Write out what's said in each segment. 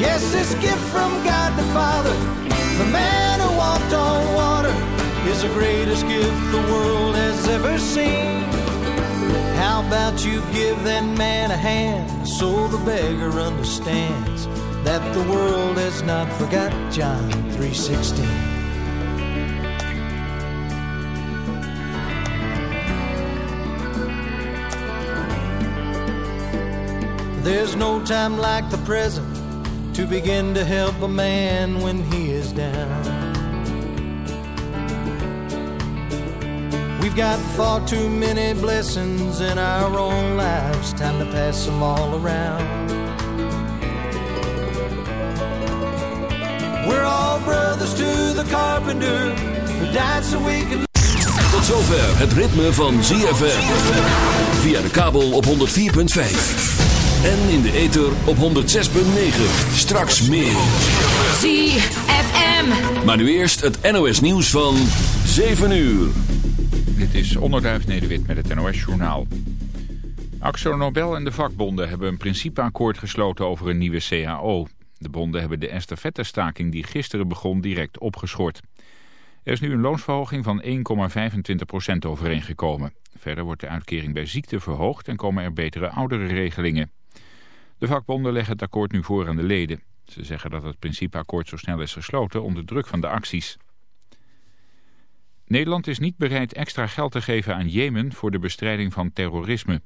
Yes, this gift from God the Father, the man who walked on water, is the greatest gift the world has ever seen. How about you give that man a hand so the beggar understands that the world has not forgot John 3:16. There's no time like the present to begin to help a man when he is down. We've got far too many blessings in our own lives, time to pass them all around. We're all brothers to the carpenter who died so we can. Tot zover het ritme van ZFM. Via de kabel op 104.5. En in de ether op 106.9. Straks meer. ZFM. Maar nu eerst het NOS nieuws van 7 uur. Dit is Onderduif Nederwit met het NOS Journaal. Axel Nobel en de vakbonden hebben een principeakkoord gesloten over een nieuwe CAO. De bonden hebben de estafettestaking die gisteren begon direct opgeschort. Er is nu een loonsverhoging van 1,25% overeengekomen. Verder wordt de uitkering bij ziekte verhoogd en komen er betere oudere regelingen. De vakbonden leggen het akkoord nu voor aan de leden. Ze zeggen dat het principeakkoord zo snel is gesloten onder druk van de acties. Nederland is niet bereid extra geld te geven aan Jemen voor de bestrijding van terrorisme.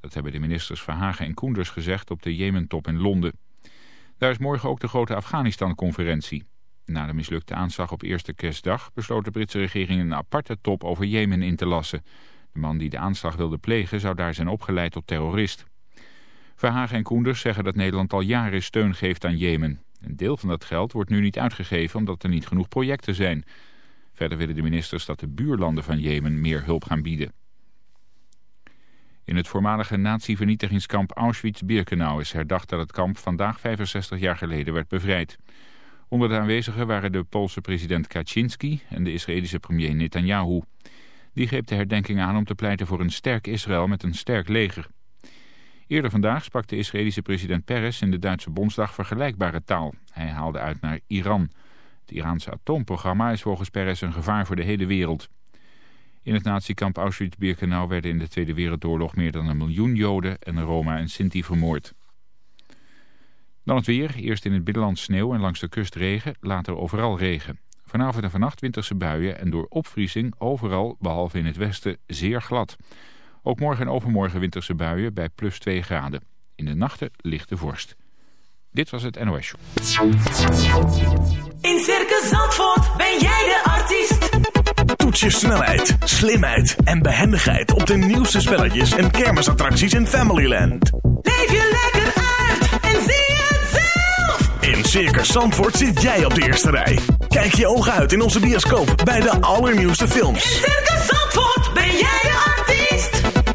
Dat hebben de ministers Verhagen en Koenders gezegd op de Jemen-top in Londen. Daar is morgen ook de grote Afghanistan-conferentie. Na de mislukte aanslag op eerste kerstdag besloot de Britse regering een aparte top over Jemen in te lassen. De man die de aanslag wilde plegen zou daar zijn opgeleid tot terrorist. Verhagen en Koenders zeggen dat Nederland al jaren steun geeft aan Jemen. Een deel van dat geld wordt nu niet uitgegeven omdat er niet genoeg projecten zijn. Verder willen de ministers dat de buurlanden van Jemen meer hulp gaan bieden. In het voormalige nazi-vernietigingskamp Auschwitz-Birkenau is herdacht dat het kamp vandaag 65 jaar geleden werd bevrijd. Onder de aanwezigen waren de Poolse president Kaczynski en de Israëlische premier Netanyahu. Die greep de herdenking aan om te pleiten voor een sterk Israël met een sterk leger. Eerder vandaag sprak de Israëlische president Peres in de Duitse Bondsdag vergelijkbare taal. Hij haalde uit naar Iran. Het Iraanse atoomprogramma is volgens Peres een gevaar voor de hele wereld. In het natiekamp Auschwitz-Birkenau werden in de Tweede Wereldoorlog meer dan een miljoen Joden en Roma en Sinti vermoord. Dan het weer, eerst in het binnenland sneeuw en langs de kust regen, later overal regen. Vanavond en vannacht winterse buien en door opvriezing overal, behalve in het westen, zeer glad. Ook morgen en overmorgen winterse buien bij plus 2 graden. In de nachten lichte vorst. Dit was het NOS Show. In Circus Zandvoort ben jij de artiest. Toets je snelheid, slimheid en behendigheid op de nieuwste spelletjes en kermisattracties in Familyland. Leef je lekker uit en zie het zelf. In Circus Zandvoort zit jij op de eerste rij. Kijk je ogen uit in onze bioscoop bij de allernieuwste films. In Circus Zandvoort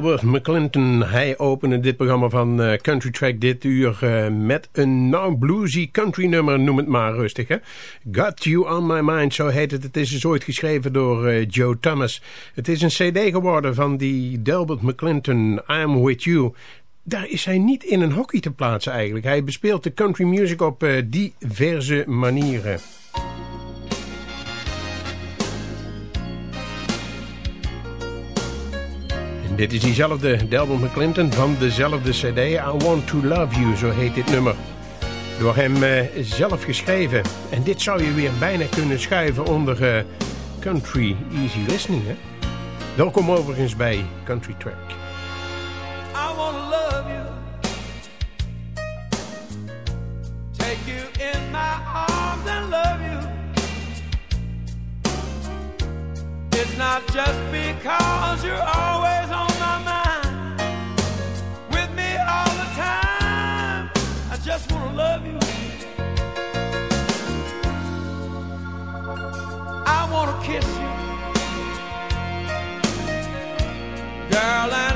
Delbert McClinton. Hij opende dit programma van uh, Country Track dit uur uh, met een nou bluesy country nummer, noem het maar rustig. Got You On My Mind, zo heet het. Het is dus ooit geschreven door uh, Joe Thomas. Het is een cd geworden van die Delbert McClinton, I'm With You. Daar is hij niet in een hockey te plaatsen eigenlijk. Hij bespeelt de country music op diverse manieren. Dit is diezelfde Delbert McClinton van dezelfde cd. I Want To Love You, zo heet dit nummer. Door hem uh, zelf geschreven. En dit zou je weer bijna kunnen schuiven onder uh, Country Easy Listening. Hè? Welkom overigens bij Country Track. I want to love you. Take you in my arms and love you. It's not just because you're always Girl,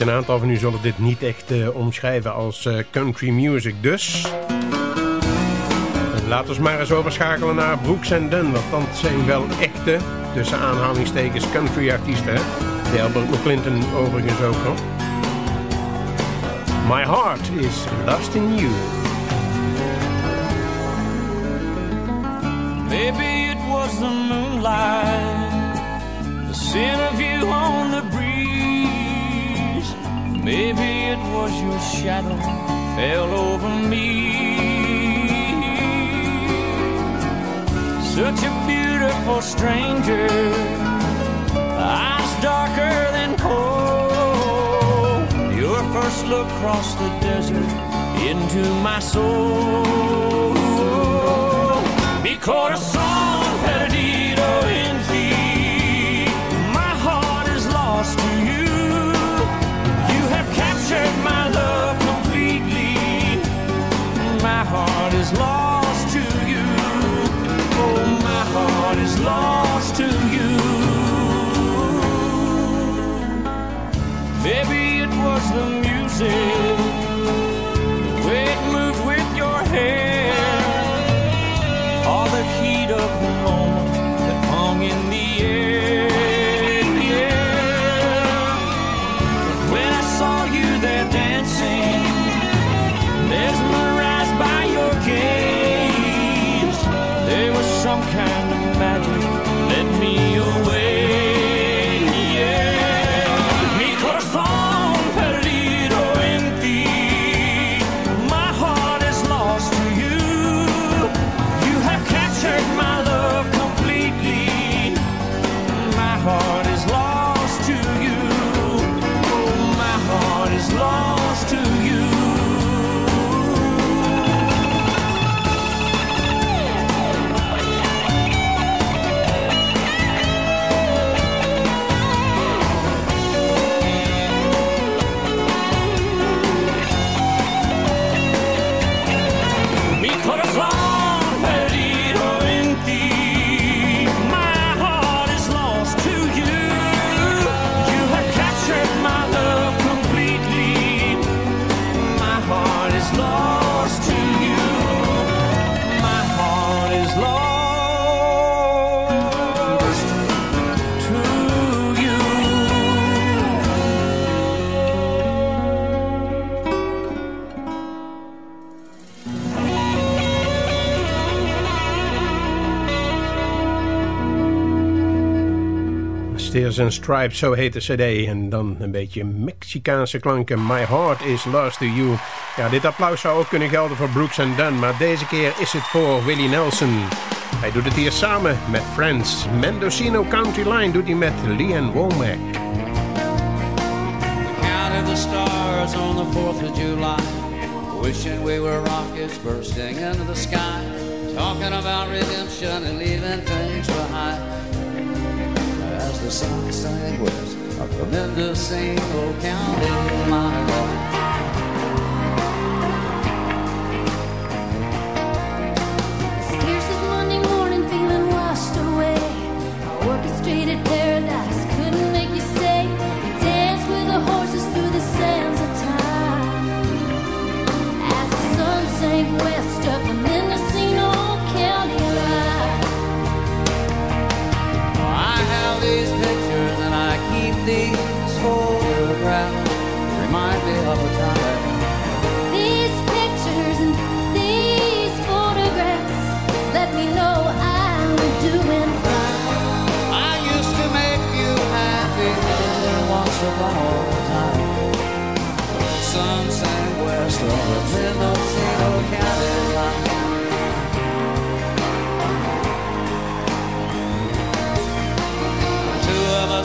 weet een aantal van u zullen dit niet echt eh, omschrijven als eh, country music. Dus laten we maar eens overschakelen naar Brooks and Dunn. Want dat zijn wel echte, tussen aanhalingstekens, country artiesten. De Albert McClinton overigens ook nog. My heart is lost in you. Maybe it was the moonlight, the scent of you on the. Maybe it was your shadow fell over me. Such a beautiful stranger, eyes darker than coal. Your first look crossed the desert into my soul. corazón perdido lost to you. Oh, my heart is lost to you. Maybe it was the music, was and Stripes, zo heet de cd. En dan een beetje Mexicaanse klanken. My Heart is Lost to You. Ja, dit applaus zou ook kunnen gelden voor Brooks and Dunn. Maar deze keer is het voor Willie Nelson. Hij doet het hier samen met Friends. Mendocino County Line doet hij met Leanne Womack. counted the stars on the 4th of July, wishing we were rockets bursting into the sky, talking about redemption and leaving things. As the sun sank west of the Mendocino County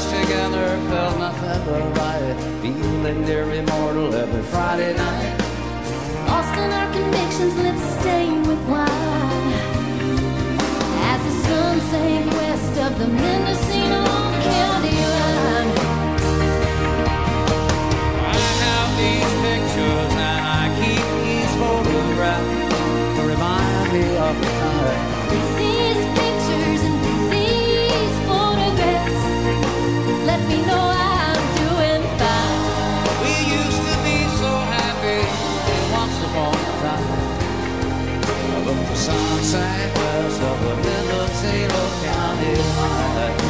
together felt nothing but right, feeling near immortal every Friday night. Lost in our convictions, with wine. As the sun sank west of the Mendocino County line. I have these pictures of the time. These pictures and these photographs let me know I'm doing fine. We used to be so happy once upon a time. But the sun sank west of the Mendocino County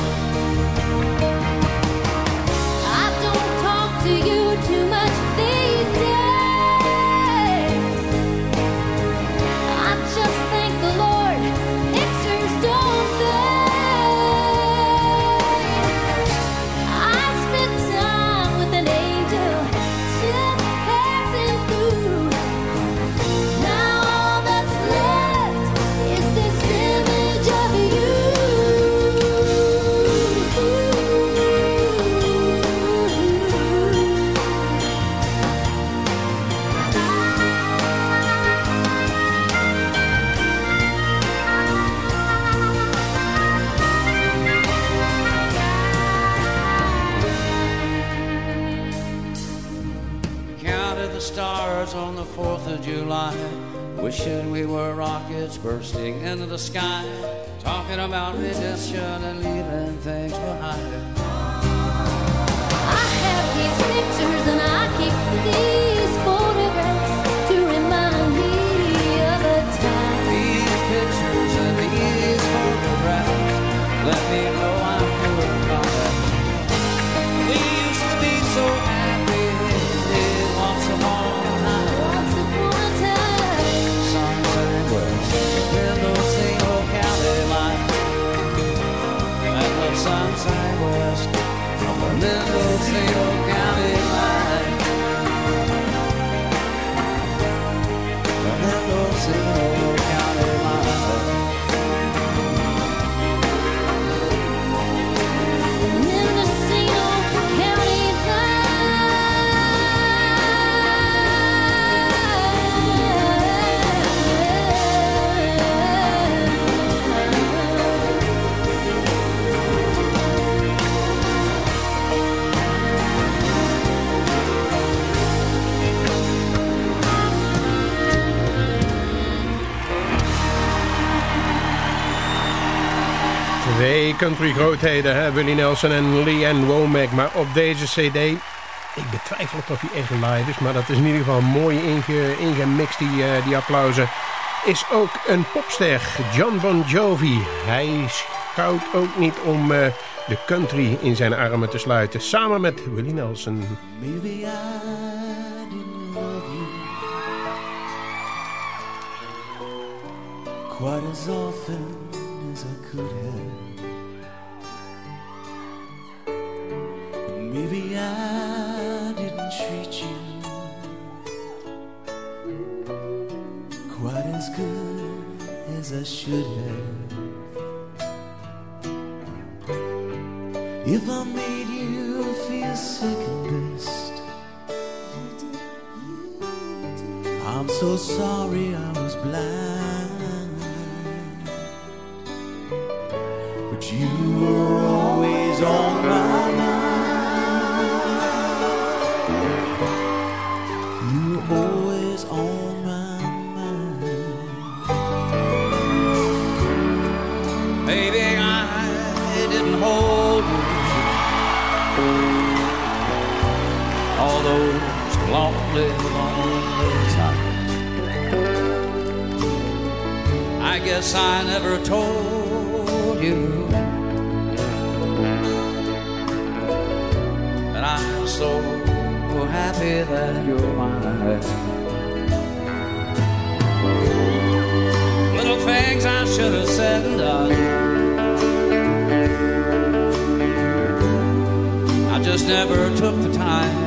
bursting into the sky, talking about redemption and leaving things behind. I have these Twee country grootheden, hè? Willie Nelson en Lee Ann Womack. Maar op deze cd, ik betwijfel of hij echt live is... maar dat is in ieder geval mooi inge, ingemixt, die, eh, die applausen... is ook een popster, John Bon Jovi. Hij schouwt ook niet om eh, de country in zijn armen te sluiten. Samen met Willie Nelson. Maybe I didn't love you quite as often as I could have. Maybe I didn't treat you quite as good as I should have. If I made you feel second best, I'm so sorry I was blind. Guess I never told you that I'm so happy that you're mine. Little things I should have said and done. I just never took the time.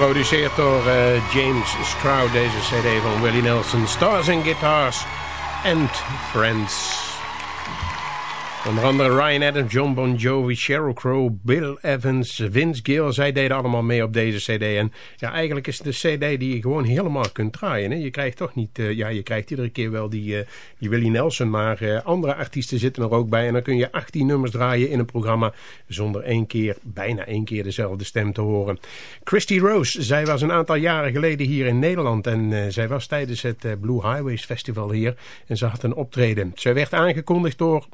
Geproduceerd door uh, James Stroud, deze cd van Willie Nelson. Stars and Guitars and Friends. Onder andere Ryan Adams, John Bon Jovi, Sheryl Crow, Bill Evans, Vince Gill. Zij deden allemaal mee op deze cd. En ja, eigenlijk is het de cd die je gewoon helemaal kunt draaien. Hè? Je krijgt toch niet... Uh, ja, je krijgt iedere keer wel die, uh, Willie Nelson. Maar uh, andere artiesten zitten er ook bij. En dan kun je 18 nummers draaien in een programma... zonder één keer, bijna één keer dezelfde stem te horen. Christy Rose, zij was een aantal jaren geleden hier in Nederland. En zij was tijdens het Blue Highways Festival hier. En ze had een optreden. Zij werd aangekondigd door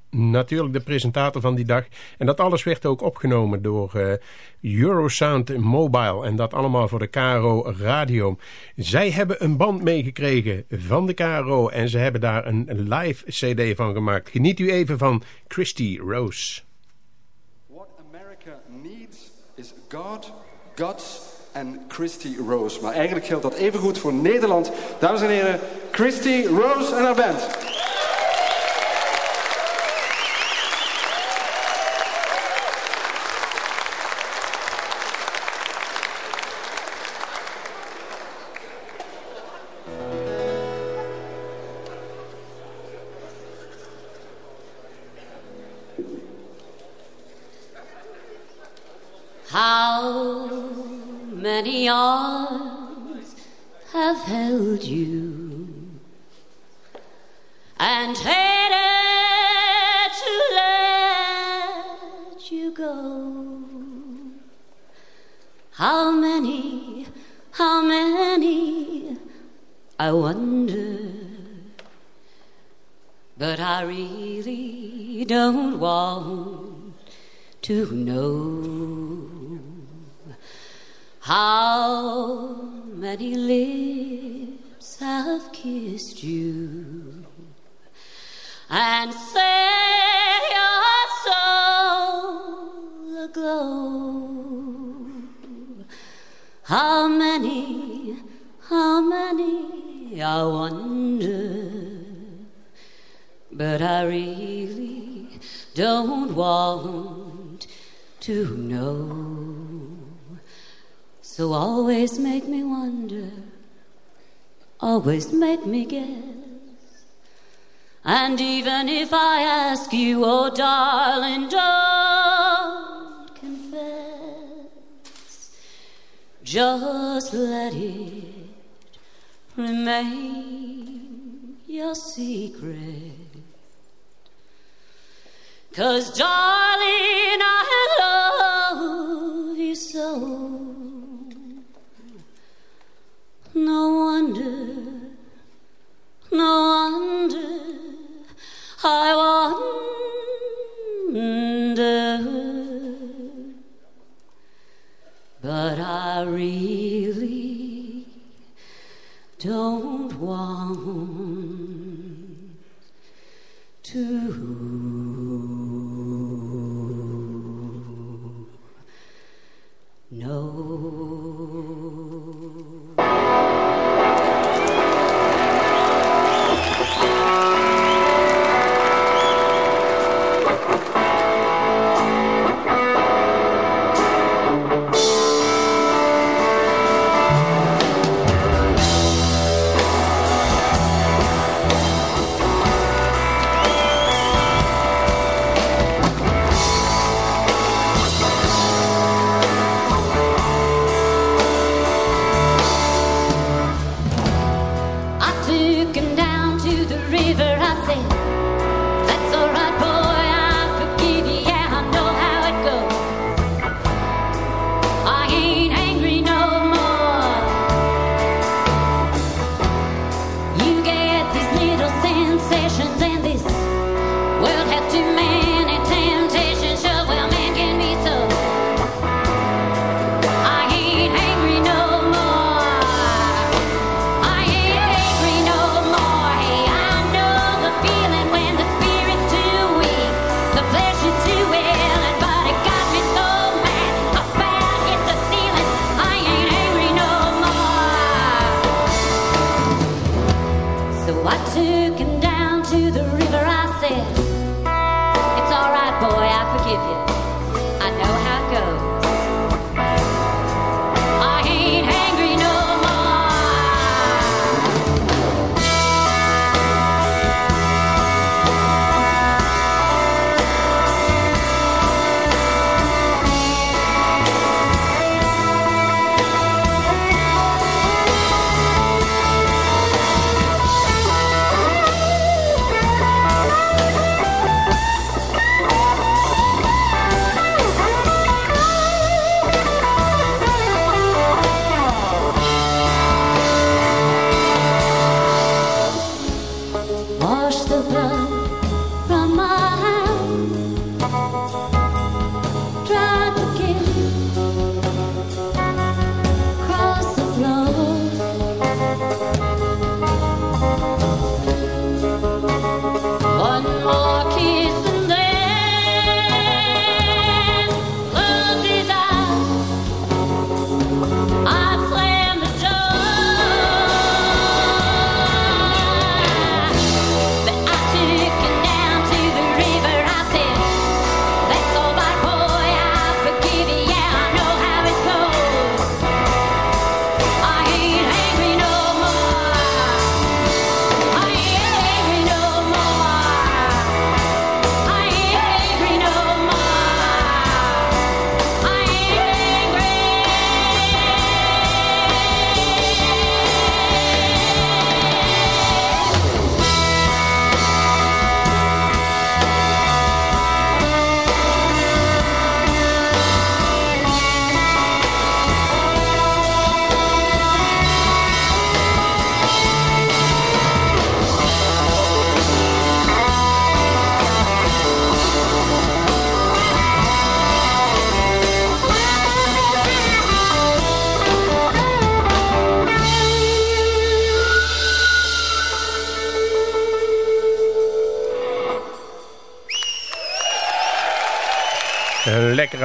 de presentator van die dag. En dat alles werd ook opgenomen door uh, Eurosound Mobile. En dat allemaal voor de KRO Radio. Zij hebben een band meegekregen van de KRO. En ze hebben daar een live cd van gemaakt. Geniet u even van Christy Rose. What America needs is God, Gods en Christy Rose. Maar eigenlijk geldt dat even goed voor Nederland. Dames en heren, Christy Rose en haar band. How many arms have held you and hated to let you go? How many, how many, I wonder, but I really don't want to know. How many lips have kissed you and set your soul aglow? How many, how many, I wonder, but I really don't want to know. So always make me wonder, always make me guess. And even if I ask you, oh darling, don't confess. Just let it remain your secret. Cause darling, I love you so. No wonder, no wonder, I wonder. But I really don't want to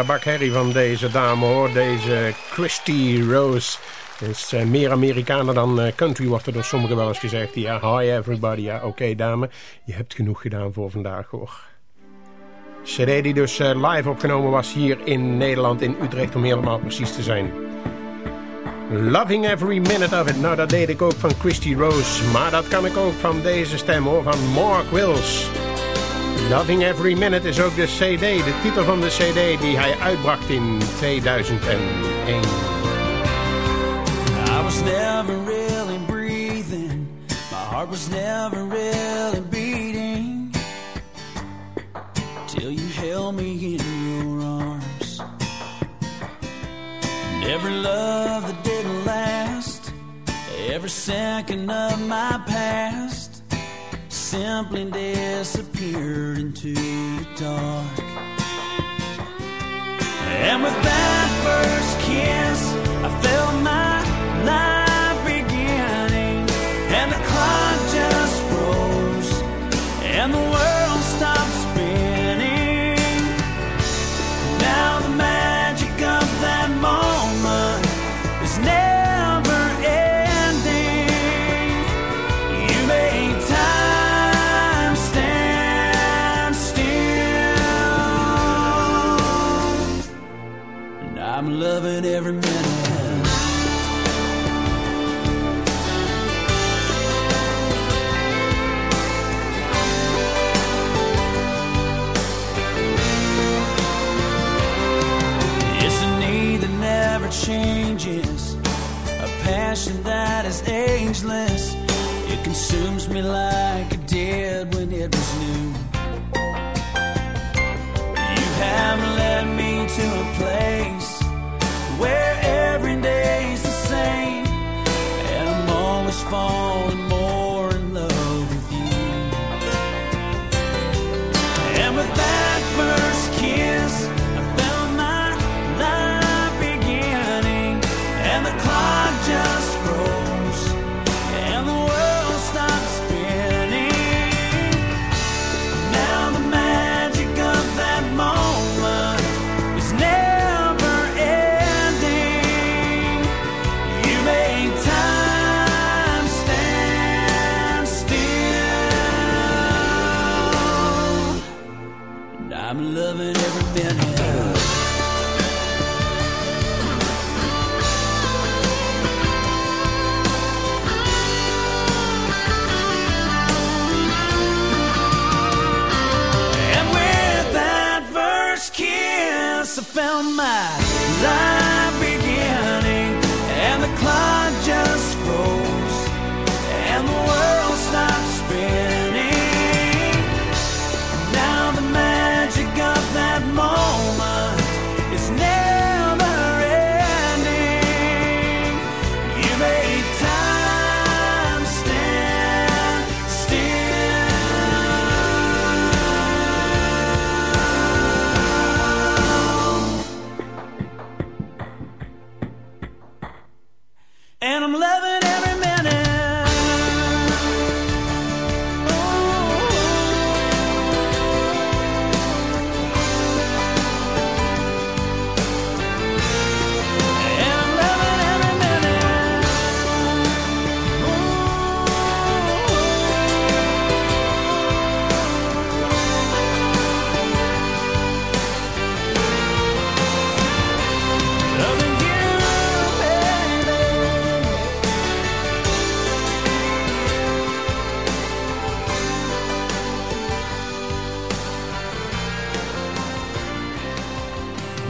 lekkere bak herrie van deze dame hoor. Deze Christy Rose. Is uh, meer Amerikaner dan uh, country, wordt er door sommigen wel eens gezegd. Ja, hi everybody. Ja, oké dame. Je hebt genoeg gedaan voor vandaag hoor. CD die dus uh, live opgenomen was hier in Nederland, in Utrecht om helemaal precies te zijn. Loving every minute of it. Nou, dat deed ik ook van Christy Rose. Maar dat kan ik ook van deze stem hoor, van Mark Wills. Loving Every Minute is ook de CD, de titel van de CD die hij uitbracht in 2001. I was never really breathing. My heart was never really beating. Till you held me in your arms. And every love that didn't last, every second of my past simply disappeared into the dark. And with that first kiss, I felt my life beginning, and the clock like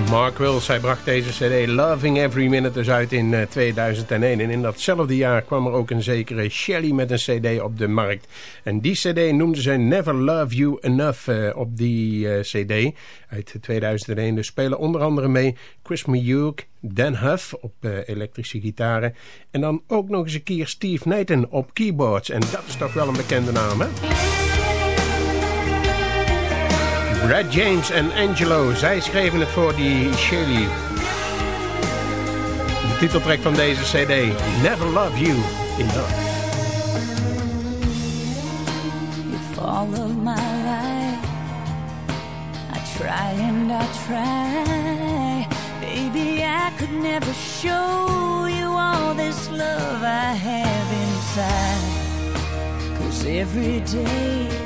Mark Wills, hij bracht deze cd Loving Every Minute dus uit in eh, 2001. En in datzelfde jaar kwam er ook een zekere Shelly met een cd op de markt. En die cd noemden ze Never Love You Enough eh, op die eh, cd uit 2001. Dus spelen onder andere mee Chris Miyuk, Dan Huff op eh, elektrische gitaren. En dan ook nog eens een keer Steve Nathan op keyboards. En dat is toch wel een bekende naam, hè? Brad James en Angelo, zij schreven het voor die Shirley. De titeltrack van deze cd, Never Love You Enough. all of my life. I try and I try. Baby, I could never show you all this love I have inside. Cause every day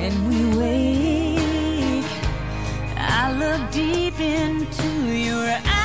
when we wake, I look deep into your eyes.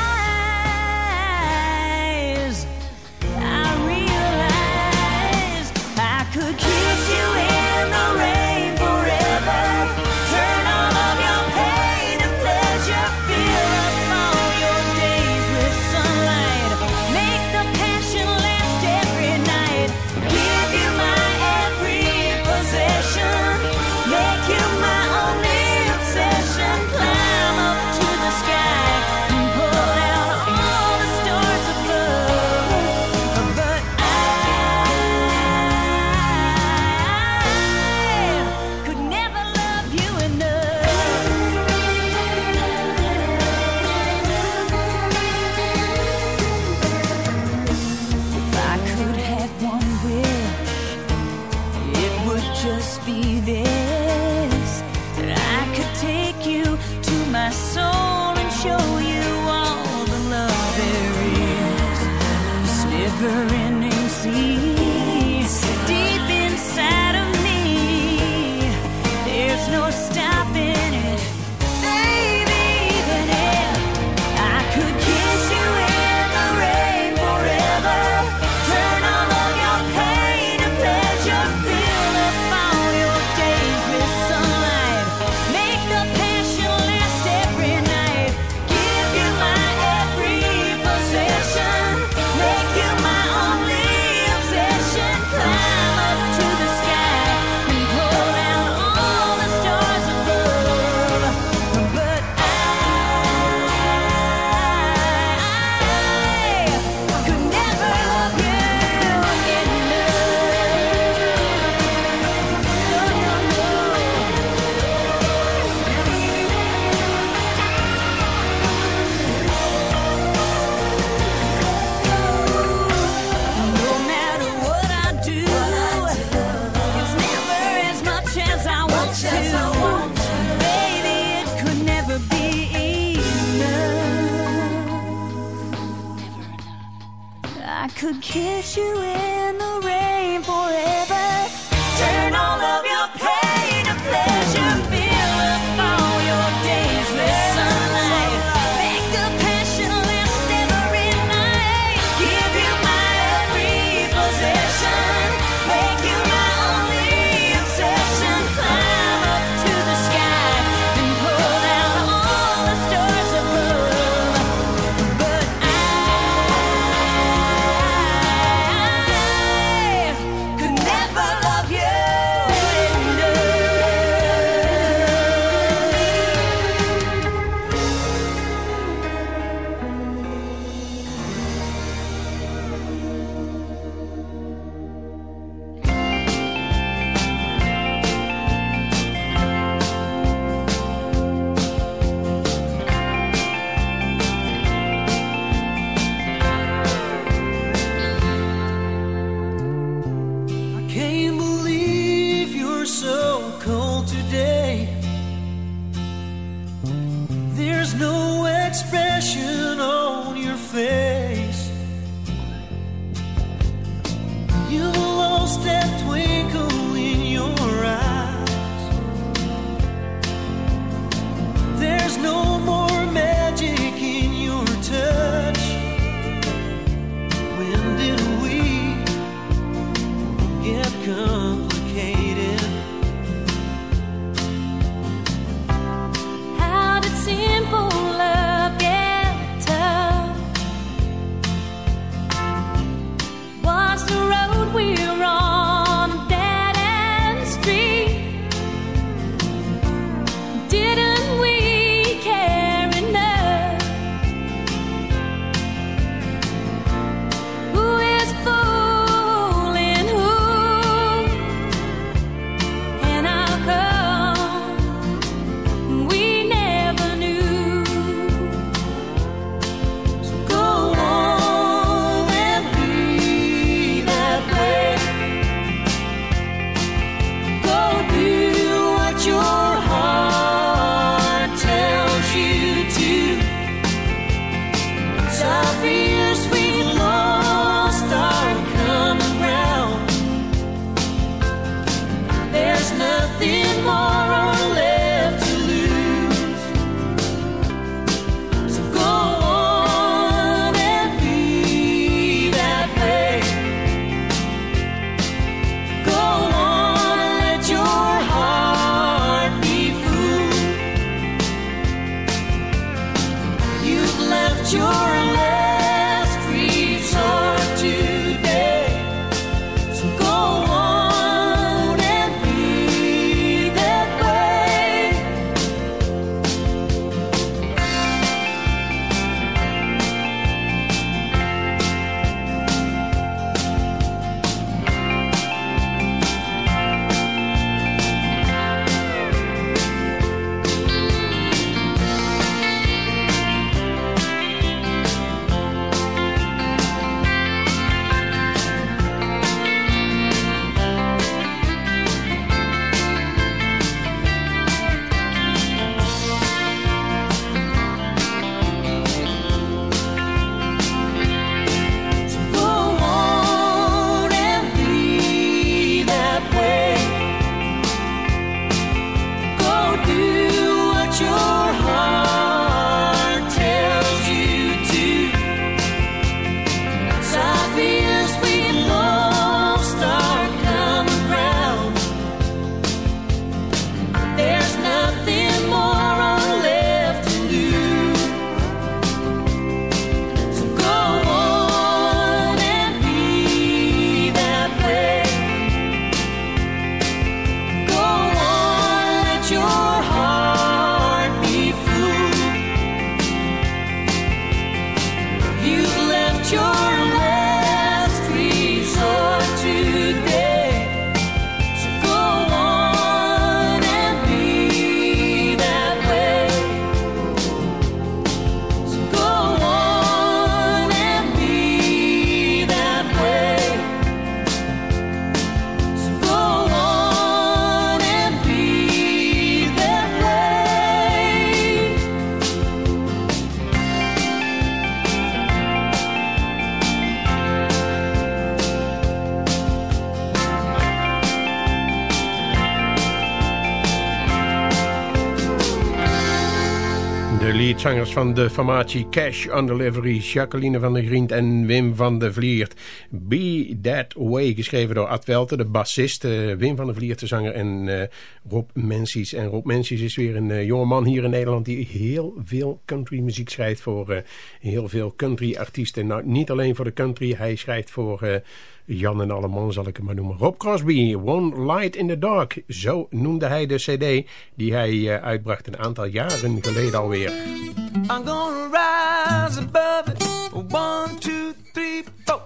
Van de formatie Cash on Delivery, Jacqueline van der Grient en Wim van der Vliert. Be That Way, geschreven door Ad Welter, de bassist, uh, Wim van der Vliert, de zanger en uh, Rob Mensies. En Rob Mensies is weer een uh, jonge man hier in Nederland die heel veel country muziek schrijft voor heel veel country artiesten. Nou, niet alleen voor de country, hij schrijft voor... Jan en Alleman zal ik hem maar noemen. Rob Crosby, One Light in the Dark. Zo noemde hij de cd die hij uh, uitbracht een aantal jaren geleden alweer. I'm gonna rise above it. One, two, three, four.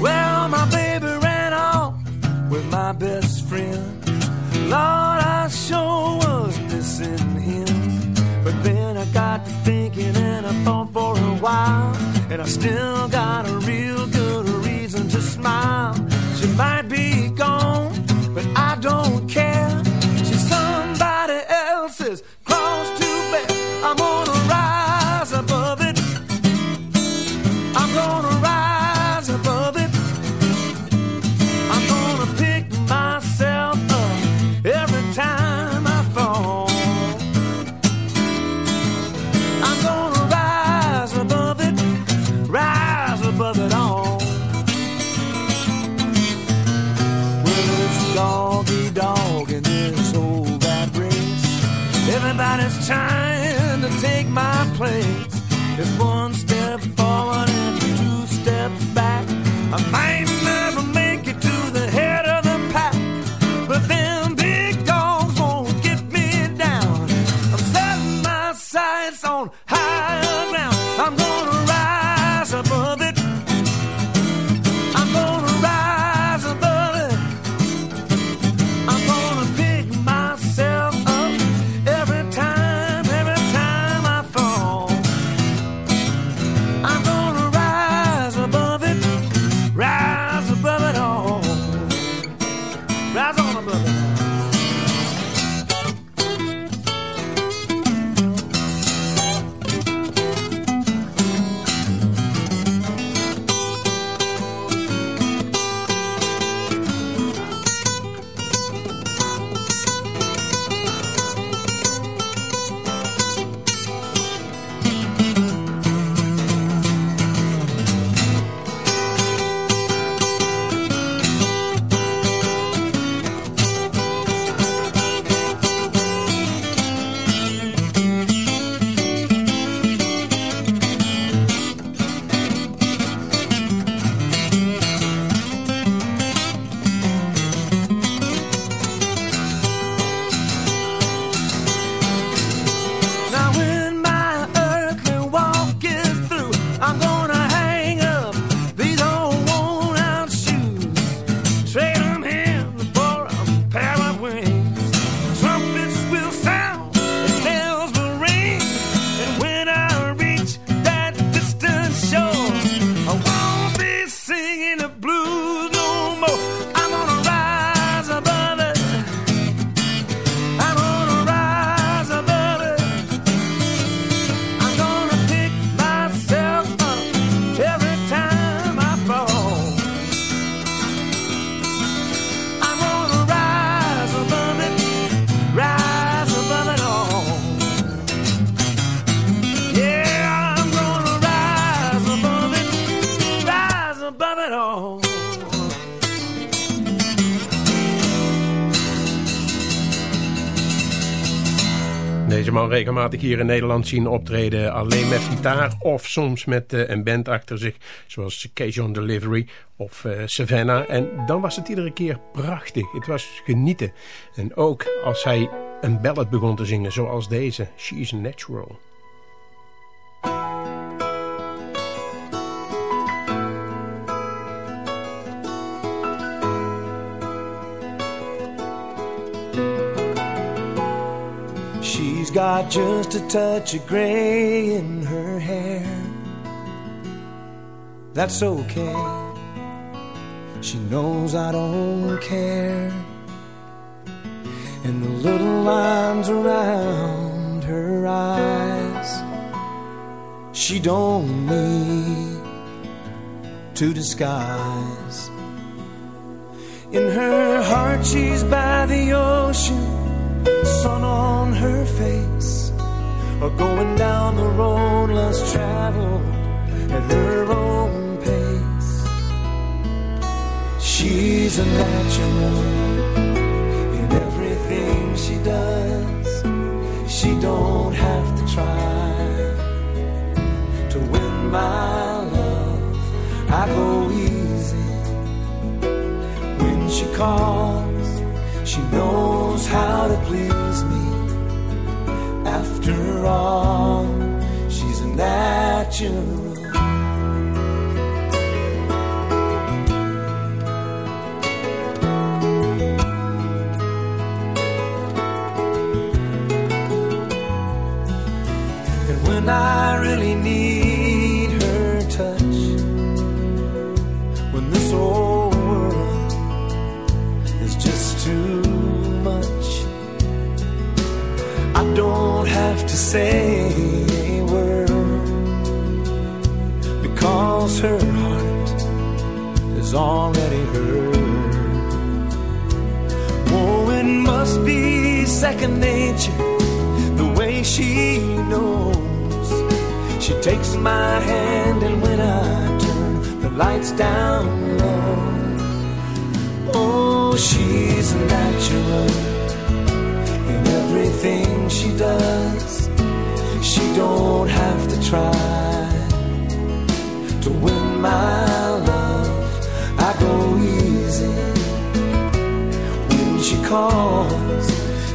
Well, my baby ran off with my best friend. Lord, I sure was thought for a while. And I still regelmatig hier in Nederland zien optreden. Alleen met gitaar of soms met uh, een band achter zich. Zoals Cajun Delivery of uh, Savannah. En dan was het iedere keer prachtig. Het was genieten. En ook als hij een ballad begon te zingen zoals deze. She's Natural. Got just a touch of gray in her hair. That's okay. She knows I don't care. And the little lines around her eyes, she don't need to disguise. In her heart, she's by the ocean sun on her face, or going down the road less traveled at her own pace. She's a natural in everything she does. She don't have to try to win my love. I go easy when she calls. She knows how to please me. After all, she's a natural. And when I really need say a word because her heart is already heard. Oh, it must be second nature the way she knows. She takes my hand, and when I turn the lights down low, oh, she's natural in everything she does. She don't have to try to win my love. I go easy when she calls.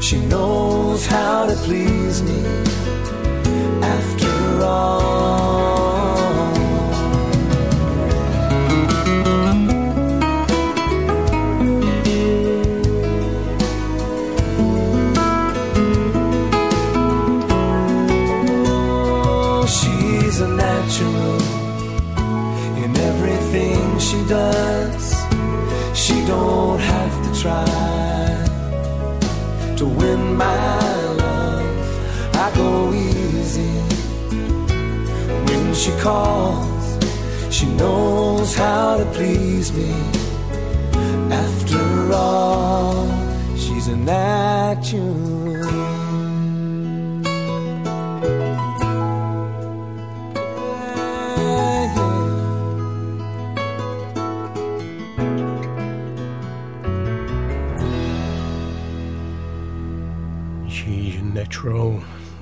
She knows how to please me. After all. Does. She don't have to try to win my love. I go easy when she calls. She knows how to please me. After all, she's a natural.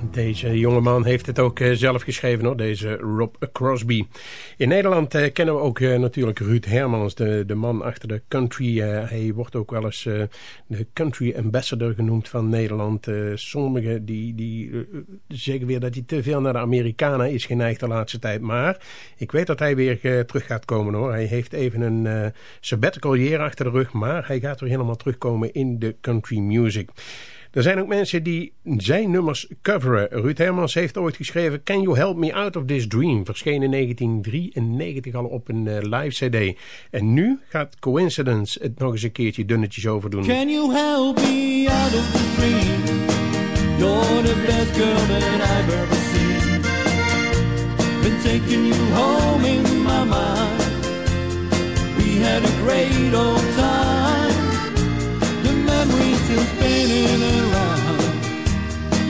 Deze jongeman heeft het ook eh, zelf geschreven hoor, deze Rob Crosby. In Nederland eh, kennen we ook eh, natuurlijk Ruud Hermans, de, de man achter de country. Hij wordt ook wel eens de country ambassador genoemd van Nederland. Sommigen die, die zeggen weer dat hij te veel naar de Amerikanen is geneigd de laatste tijd. Maar ik weet dat hij weer terug gaat komen hoor. Hij heeft even een sabbatical year achter de rug, maar hij gaat weer helemaal terugkomen in de country music. Er zijn ook mensen die zijn nummers coveren. Ruud Hermans heeft ooit geschreven Can You Help Me Out of This Dream? Verscheen in 1993 al op een eh, live cd. En nu gaat Coincidence het nog eens een keertje dunnetjes over doen. Can you help me out of the dream? You're the best girl that I've ever seen. Been taking you home in my mind. We had a great old time. spinning around.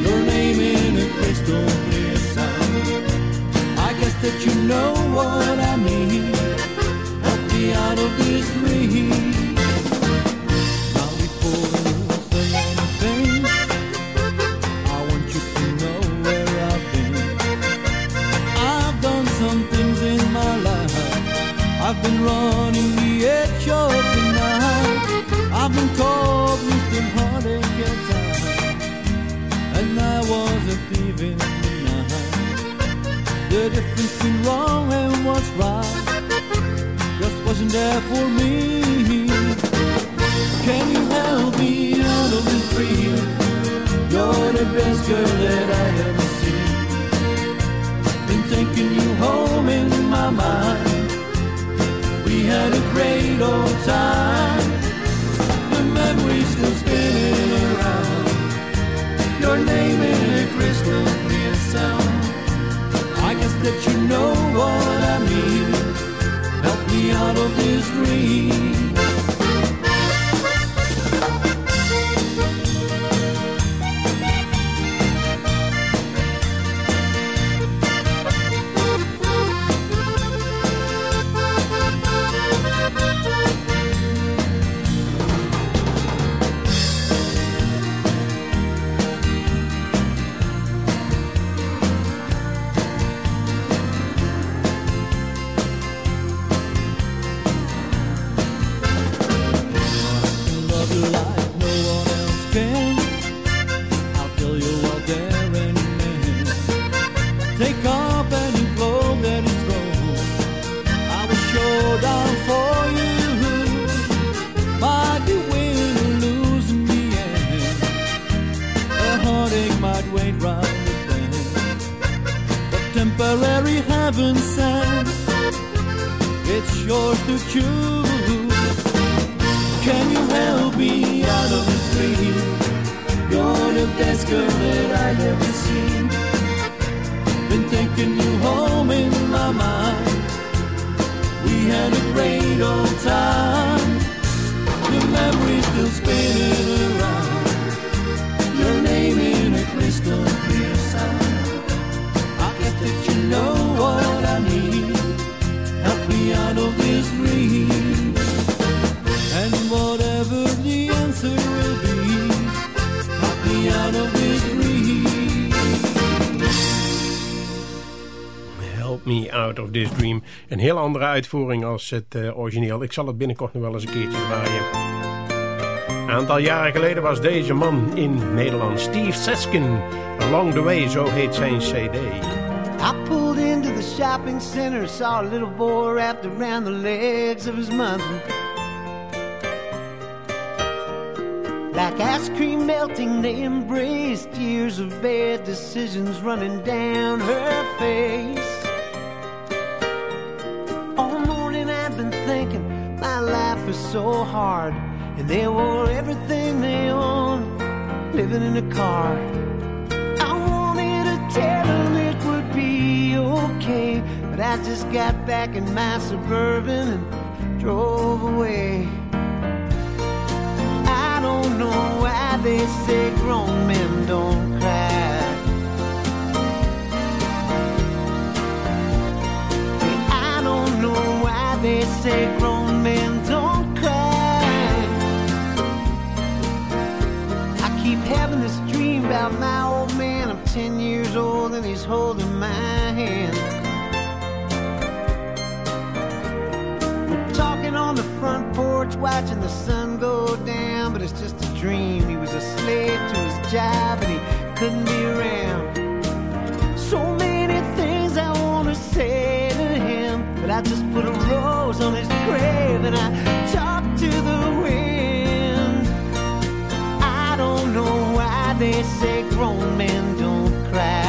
Your name in a crystal clear sound. I guess that you know what I mean. Help me out of this dream. Now before something, I want you to know where I've been. I've done some things in my life. I've been running the edge of the night. I've been cold. I was a thief in the night. The difference between wrong and what's right just wasn't there for me. Can you help me out of this dream? You're the best girl that I ever seen. Been taking you home in my mind. We had a great old time. The memories still. Your name in a crystal clear sound. I guess that you know what I mean. Help me out of this dream. Andere uitvoering als het eh, origineel. Ik zal het binnenkort nog wel eens een keertje draaien. Een aantal jaren geleden was deze man in Nederland. Steve Seskin. Along the Way, zo heet zijn cd. I pulled into the shopping center, saw a little boy wrapped around the legs of his mother. Like ice cream melting, they embraced years of bad decisions running down her face. So hard, and they wore everything they owned, living in a car. I wanted to tell them it would be okay, but I just got back in my suburban and drove away. I don't know why they say grown men don't cry. I don't know why they say grown men having this dream about my old man. I'm 10 years old and he's holding my hand. We're talking on the front porch, watching the sun go down, but it's just a dream. He was a slave to his job and he couldn't be around. So many things I want to say to him, but I just put a rose on his grave and I talk to the they say grown men don't cry.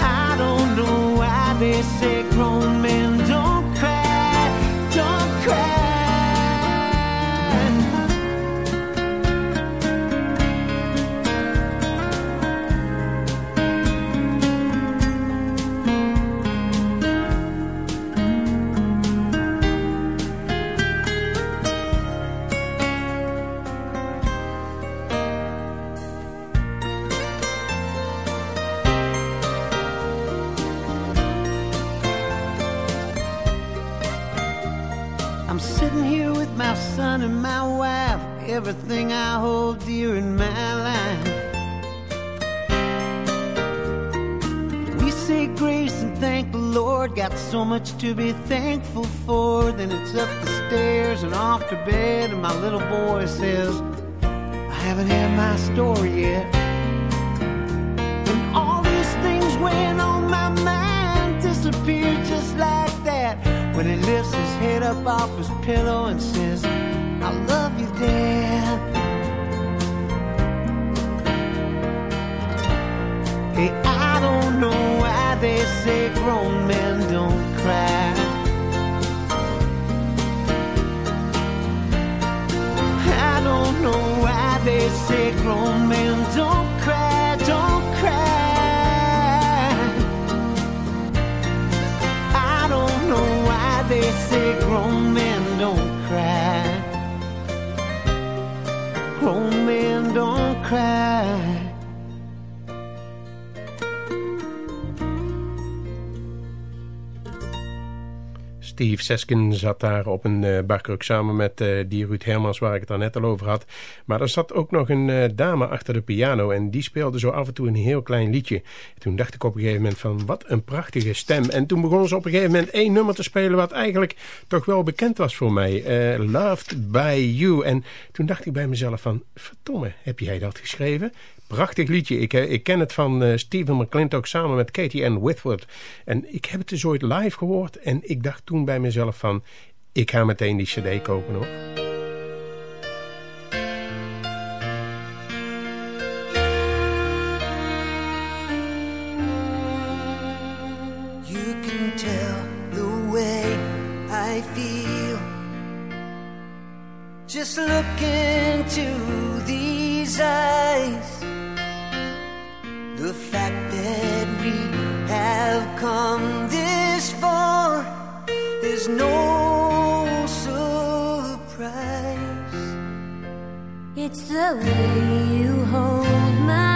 I don't know why they say grown men I'm sitting here with my son and my wife, everything I hold dear in my life. We say grace and thank the Lord, got so much to be thankful for. Then it's up the stairs and off to bed, and my little boy says, I haven't had my story yet. And all these things weighing on my mind disappeared just like that when it lifts up off his pillow and says, I love you, Dad. Hey, I don't know why they say grown men don't cry. I don't know why they say grown men don't cry, say grown men don't cry. Grown men don't cry. Steve Seskin zat daar op een uh, barkruk samen met uh, die Ruud Hermans waar ik het net al over had. Maar er zat ook nog een uh, dame achter de piano en die speelde zo af en toe een heel klein liedje. Toen dacht ik op een gegeven moment van wat een prachtige stem. En toen begon ze op een gegeven moment één nummer te spelen wat eigenlijk toch wel bekend was voor mij. Loved by You. En toen dacht ik bij mezelf van verdomme, heb jij dat geschreven? Prachtig liedje. Ik, ik ken het van uh, Stephen McClintock samen met Katie Ann Whitworth. En ik heb het dus ooit live gehoord. En ik dacht toen bij mezelf van... Ik ga meteen die cd kopen hoor. You can tell the way I feel Just look into these eyes the fact that we have come It's the way you hold my